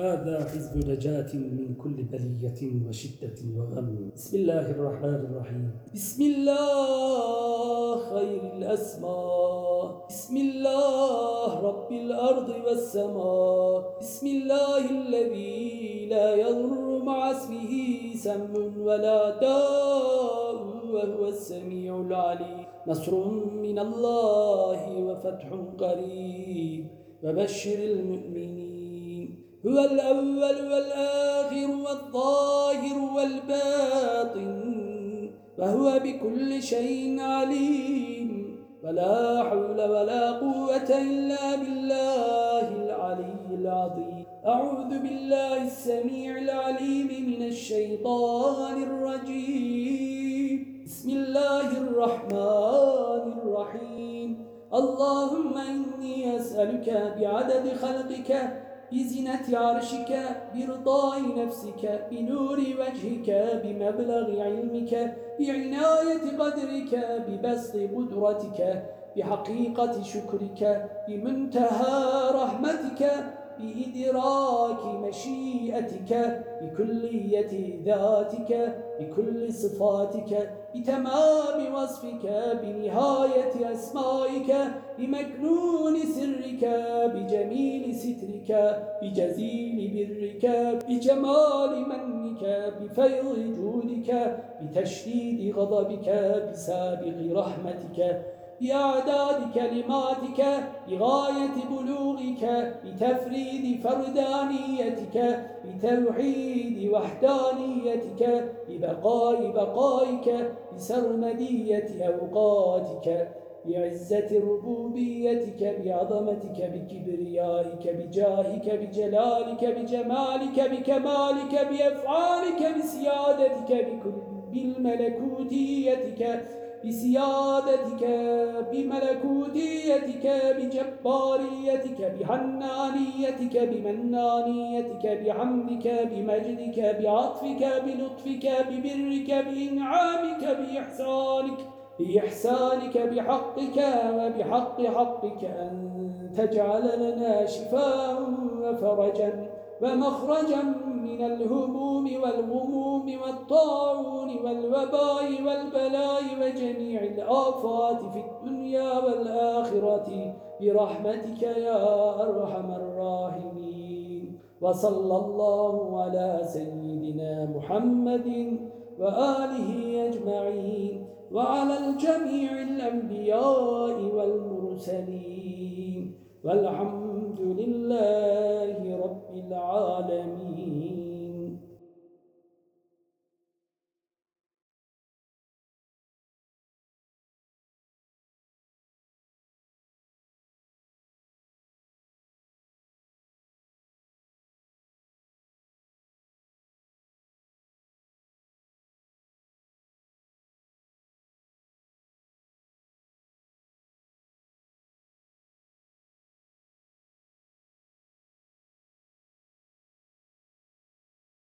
هذا حزب نجاة من كل بلية وشدة وغم. بسم الله الرحمن الرحيم. بسم الله خير الأسماء. بسم الله رب الأرض والسماء. بسم الله الذي لا يضر مع اسمه سم ولا داء وهو السميع العليم. نصر من الله وفتح قريب. وبشر المؤمنين هو الأول والآخر والظاهر والباطن وهو بكل شيء عليم. ولا حول ولا قوة إلا بالله العلي العظيم. أعوذ بالله السميع العليم من الشيطان الرجيم. بسم الله الرحمن الرحيم. اللهم إني أسألك بعدد خلقك بزنة عرشك برضاء نفسك بنور وجهك بمبلغ علمك بعناية قدرك ببسط قدرتك بحقيقة شكرك بمنتهى رحمتك بإدراك مشيئتك بكلية ذاتك بكل صفاتك بتمام وصفك بنهاية أسمائك بمكنون سرك بجميل سترك بجزيل برك بجمال منك بفيض جودك بتشديد غضبك بسابق رحمتك بأعداد كلماتك بغاية بلوغك بتفريد فردانيتك بتوحيد وحدانيتك ببقاء بقائك بسرمدية أوقاتك بعزة ربوبيتك بعظمتك بكبريائك بجاهك بجلالك بجمالك بكمالك بأفعالك بسيادتك بكل بالملكوتيتك بسيادتك بملكوتيتك بجباريتك بحنانيتك بمنانيتك بحمدك بمجدك بعطفك بلطفك ببرك بإنعامك بإحسانك. بإحسانك بحقك وبحق حقك أن تجعل لنا شفاء وفرجا ومخرجا من الهموم والغموم والطاعون والوباء والبلاء وجميع الآفات في الدنيا والآخرة برحمتك يا أرحم الراحمين. وصلى الله على سيدنا محمد وآله أجمعين. وعلى الجميع الأنبياء والمرسلين والحمد لله رب العالمين.